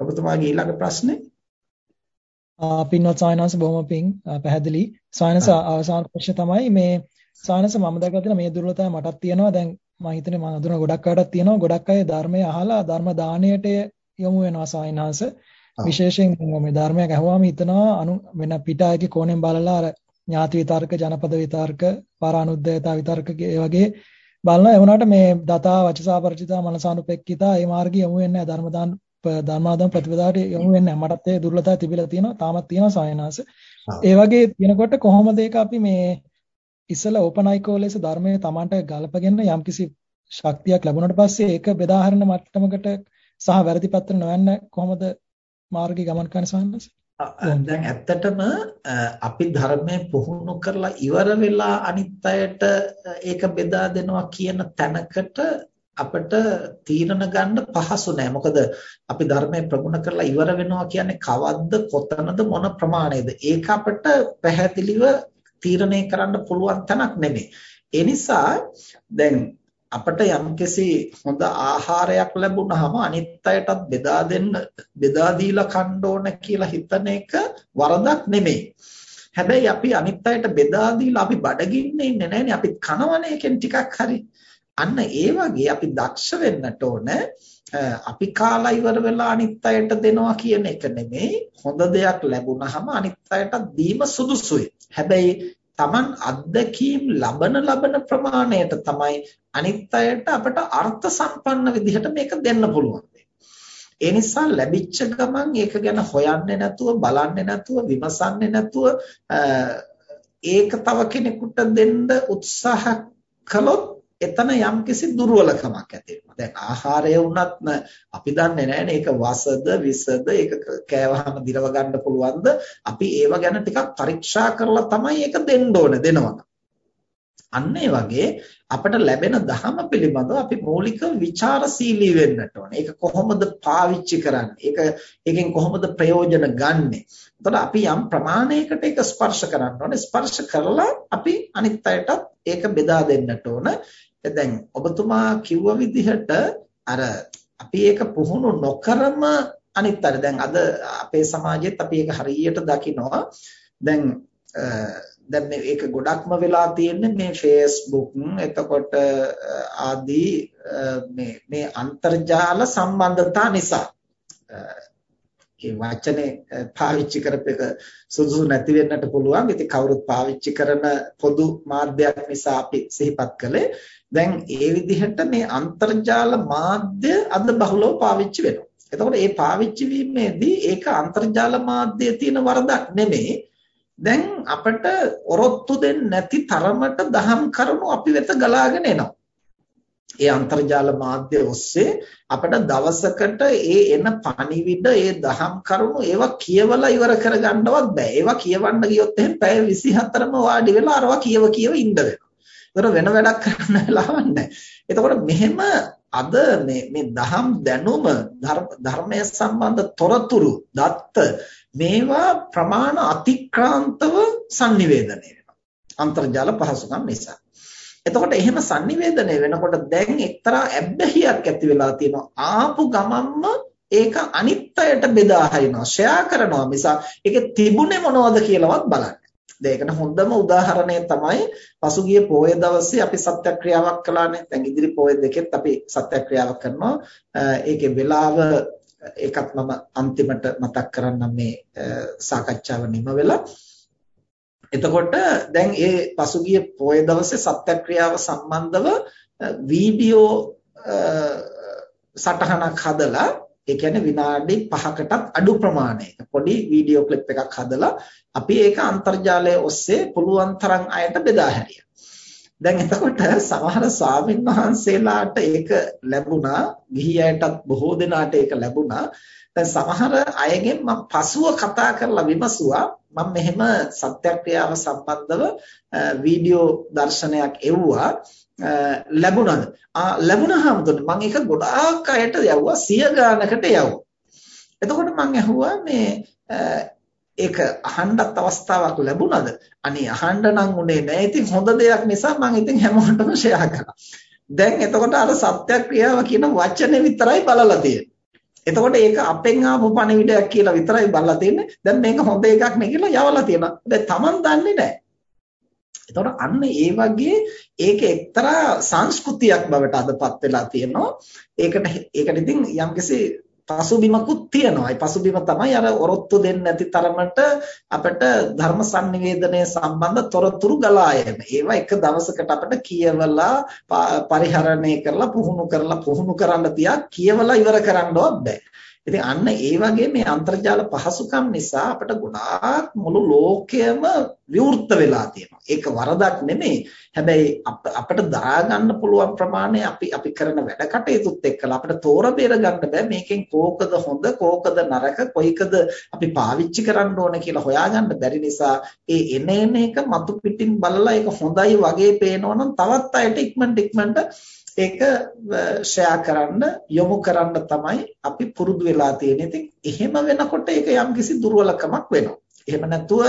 ඔබතුමාගේ ඊළඟ ප්‍රශ්නේ පින්වත් සායනස බොහොම පිං පැහැදිලි. සායනස අවසාන ප්‍රශ්නේ තමයි මේ සායනස මම දැකලා මේ දුර්වලතාවය මටත් තියෙනවා. දැන් මම හිතන්නේ මම අඳුන ගොඩක් අයටත් තියෙනවා. ගොඩක් අය ධර්මය අහලා ධර්ම දාණයට යොමු වෙනවා සායනස. විශේෂයෙන් මේ ධර්මයක් අහුවාම හිතනවා අනු වෙන පිටායක කෝණයෙන් බලලා අර ඥාති විතර්ක, ජනපද විතර්ක, පරානුද්යතා විතර්ක ඒ වගේ බලනවා. ඒ වුණාට මේ දතා වචසා ಪರಿචිතා මනසානුපෙක්කිතා මේ මාර්ගය යොමු වෙන්නේ ධර්ම දාන ධර්මාදම් ප්‍රතිපදාවට යොමු වෙන්නේ නැහැ. මටත් ඒ දුර්ලභතාවය තිබිලා තියෙනවා. තාමත් තියෙනවා සායනාස. ඒ වගේ තියෙනකොට කොහොමද ඒක අපි මේ ඉස්සලා ඕපනයිකෝ ලෙස ධර්මයේ Tamanට ගලපගෙන යම්කිසි ශක්තියක් ලැබුණාට පස්සේ ඒක බෙදා හරින මට්ටමකට සහ වැරදි පැත්තට නොයන්න කොහොමද මාර්ගය ගමන් කරන්න සායනාස? දැන් ඇත්තටම අපි ධර්මයේ පුහුණු කරලා ඉවර වෙලා අනිත් අයට ඒක බෙදා දෙනවා කියන තැනකට අපිට තීරණ ගන්න පහසු නෑ. මොකද අපි ධර්මයේ ප්‍රගුණ කරලා ඉවර වෙනවා කියන්නේ කවද්ද කොතනද මොන ප්‍රමාණයද? ඒක අපිට පැහැදිලිව තීරණය කරන්න පුළුවන් තැනක් නෙමෙයි. ඒ නිසා දැන් අපිට යම්කිසි හොඳ ආහාරයක් ලැබුණාම අනිත් අයටත් බෙදා දෙන්න බෙදා දීලා කන්න ඕන කියලා හිතන එක වරදක් නෙමෙයි. හැබැයි අපි අනිත් අයට බෙදා දීලා අපි බඩගින්නේ ඉන්නේ නැහැනේ. අපි කනවනේ එකෙන් ටිකක් හරි. අන්න ඒ වගේ අපි දක්ෂ වෙන්නට ඕන අපි කාලා ඉවර වෙලා අනිත් අයට දෙනවා කියන එක නෙමෙයි හොඳ දෙයක් ලැබුණාම අනිත් අයට දීම සුදුසුයි. හැබැයි Taman අත්දැකීම් ලබන ලබන ප්‍රමාණයට තමයි අනිත් අයට අපට අර්ථ සම්පන්න විදිහට මේක දෙන්න පුළුවන්. ඒ නිසා ලැබිච්ච ගමන් ඒක ගැන හොයන්නේ නැතුව බලන්නේ නැතුව විමසන්නේ නැතුව ඒක තව කෙනෙකුට දෙන්න උත්සාහ කළොත් එතන යම්කිසි දුර්වලකමක් ඇති වෙනවා. දැන් ආහාරය වුණත් අපි දන්නේ නැහැ මේක වසද විසද ඒක කෑවහම දිරව ගන්න පුළුවන්ද? අපි ඒව ගැන ටිකක් පරීක්ෂා කරලා තමයි ඒක දෙන්න ඕන දෙනවා. අන්න ඒ වගේ අපට ලැබෙන ධහම පිළිබඳව අපි මූලික ਵਿਚාරශීලී වෙන්නට ඕනේ. ඒක කොහොමද පාවිච්චි කරන්නේ? ඒක ඒකෙන් කොහොමද ප්‍රයෝජන ගන්නෙ? එතකොට අපි යම් ප්‍රමාණයකට ඒක ස්පර්ශ කරන්න ඕනේ. ස්පර්ශ කරලා අපි අනිත් අයටත් ඒක බෙදා දෙන්නට ඕන. දැන් ඔබතුමා කිව්ව විදිහට අර අපි ඒක පුහුණු නොකරම අනිත් අය දැන් අද අපේ සමාජෙත් අපි ඒක හරියට දකිනවා. දැන් දැන් මේ ඒක ගොඩක්ම වෙලා තියෙන්නේ මේ Facebook එතකොට ආදී මේ මේ අන්තර්ජාල සම්බන්ධතා නිසා ඒ වචනේ පාවිච්චි කරපෙක සුදුසු නැති වෙන්නට පුළුවන්. ඉතින් කවුරුත් පාවිච්චි කරන පොදු මාධ්‍යයක් නිසා අපි සිහිපත් කළේ. දැන් ඒ විදිහට මේ අන්තර්ජාල මාධ්‍ය අද බහුලව පාවිච්චි වෙනවා. එතකොට මේ පාවිච්චි වීමේදී ඒක අන්තර්ජාල මාධ්‍යයේ තියෙන වරදක් නෙමෙයි. දැන් අපිට ඔරොත්තු දෙන්නේ නැති තරමට දහම් කරුණු අපි වෙත ගලාගෙන එනවා. ඒ අන්තර්ජාල මාධ්‍ය ඔස්සේ අපිට දවසකට ඒ එන පණිවිඩ ඒ දහම් කරුණු ඒවා කියවලා ඉවර කරගන්නවත් බෑ. ඒවා කියවන්න ගියොත් එහෙනම් පැය 24ම වාඩි වෙලා අරවා කියව කියව ඉන්න වෙනවා. ඒතර වෙන වැඩක් කරන්න වෙලාවක් නැහැ. එතකොට මෙහෙම අද මේ මේ දහම් දැනුම ධර්මය සම්බන්ධ තොරතුරු දත්ත මේවා ප්‍රමාණ අතික්‍රාන්තව sannivedanaya වෙනවා. අන්තර්ජාල පහසුකම් නිසා. එතකොට එහෙම sannivedanaya වෙනකොට දැන් එක්තරා ඇබ්බැහියක් ඇති වෙලා තියෙනවා. ආපු ගමන්ම ඒක අනිත් අයට බෙදා හරිනවා, ෂෙයා කරනවා මිසක් ඒකේ තිබුණේ මොනවද කියලාවත් බලන්නේ. ඒකට හොඳම උදාහරණය තමයි පසුගිය පොය දවසේ අපි සත්‍යක්‍රියාවක් කළානේ. දැන් ඉදිරි පොය දෙකෙත් අපි සත්‍යක්‍රියාවක් කරනවා. ඒකේ වෙලාව ඒකත් මම අන්තිමට මතක් කරන්නම් මේ සාකච්ඡාව නිම වෙලා. එතකොට දැන් ඒ පසුගිය පොය දවසේ සත්‍යක්‍රියාව සම්බන්ධව වීඩියෝ සටහනක් හදලා ඒ කියන්නේ විනාඩි 5කටත් අඩු ප්‍රමාණයක පොඩි වීඩියෝ ක්ලිප් එකක් හදලා අපි ඒක අන්තර්ජාලය ඔස්සේ පුළුවන් තරම් අයට බෙදා හැරියා. දැන් එතකොට සමහර ස්වාමින් වහන්සේලාට ඒක ලැබුණා, ගිහි අයටත් බොහෝ දෙනාට ඒක ලැබුණා. දැන් සමහර අයගෙන් මම පසුව කතා කරලා විමසුවා මම මෙහෙම සත්‍යක්‍රියාව සම්බන්ධව වීඩියෝ දර්ශනයක් එව්වා. ලැබුණාද? ආ ලැබුණාම මම ඒක ගොඩාක් අයට යවුවා සිය ගානකට යවුවා. එතකොට මම ඇහුවා මේ ඒක අහන්නත් අවස්ථාවක් ලැබුණාද? අනේ අහන්න නම් උනේ නෑ. ඉතින් හොඳ දෙයක් නිසා මම ඉතින් හැමෝටම ෂෙයා කරා. දැන් එතකොට අර සත්‍යක්‍රියාව කියන වචනේ විතරයි බලලා තියෙන්නේ. එතකොට ඒක අපෙන් ආපු පණිවිඩයක් කියලා විතරයි බලලා තින්නේ. දැන් මේක හොඳ එකක් නේ කියලා යවලා තියෙනවා. හැබැයි Taman දන්නේ නැහැ. එතකොට අන්න ඒ වගේ ඒක එක්තරා සංස්කෘතියක් බවට අදපත් වෙලා තියෙනවා. ඒකට ඒකට ඉතින් යම්කිසි පසුබිමකුත් තියෙනවා. ඒ පසුබිම තමයි අර ඔරොත්තු දෙන්නේ නැති තරමට අපිට ධර්ම sannivedanaya සම්බන්ධ තොරතුරු ගලා එන. ඒවා එක දවසකට අපිට කියවලා පරිහරණය කරලා පුහුණු කරලා පුහුණු කරන්න තියා කියවලා ඉවර කරන්නවත් බෑ. ඉතින් අන්න ඒ වගේ මේ අන්තර්ජාල පහසුකම් නිසා අපිට ගොඩාක් මුළු ලෝකයම විවෘත වෙලා තියෙනවා. ඒක වරදක් නෙමෙයි. හැබැයි අපිට දරා ගන්න පුළුවන් ප්‍රමාණය අපි අපි කරන වැඩ කටයුතුත් එක්කලා අපිට තෝර බේර ගන්න බෑ මේකෙන් කෝකද හොඳ කෝකද නරක කොයිකද අපි පාවිච්චි කරන්න ඕන කියලා හොයාගන්න බැරි නිසා ඒ එන එන එක මතු පිටින් බලලා ඒක හොඳයි වගේ පේනවනම් තවත් අයට ඉක්මනට ඉක්මනට ඒක ෂෙයා කරන්න යොමු කරන්න තමයි අපි පුරුදු වෙලා තියෙන්නේ. ඉතින් එහෙම වෙනකොට ඒක යම්කිසි දුර්වලකමක් වෙනවා. එහෙම නැතුව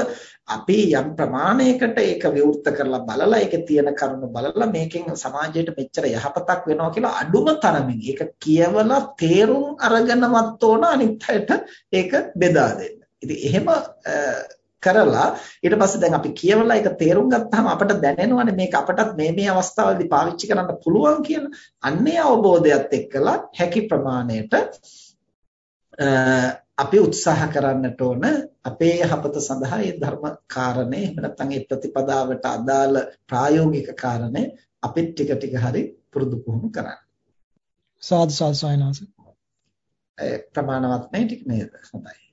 අපි යම් ප්‍රමාණයකට ඒක විවෘත කරලා බලලා ඒකේ තියෙන කරුණු බලලා මේකෙන් සමාජයට මෙච්චර යහපතක් වෙනවා කියලා අඩුම තරමින් ඒක කියවලා තේරුම් අරගෙනවත් ඕන අනිත් අයට ඒක බෙදා දෙන්න. ඉතින් එහෙම කරලා ඊට පස්සේ දැන් අපි කියවලා ඒක තේරුම් ගත්තාම අපට දැනෙනවනේ මේක අපටත් මේ මේ අවස්ථාවලදී පාවිච්චි කරන්න පුළුවන් කියලා. අන්නේ අවබෝධයත් එක්කලා හැකි ප්‍රමාණයට අපි උත්සාහ කරන්නට ඕන අපේ යහපත සඳහා මේ ධර්ම කාරණේ එහෙම නැත්නම් මේ ප්‍රතිපදාවට අදාළ ප්‍රායෝගික කාරණේ අපිත් ටික ටික හරි පුරුදු පුහුණු කරන්න. සාදු සාදු සයනාස. ප්‍රමාණවත් නැහැ ටික නේද? හොඳයි.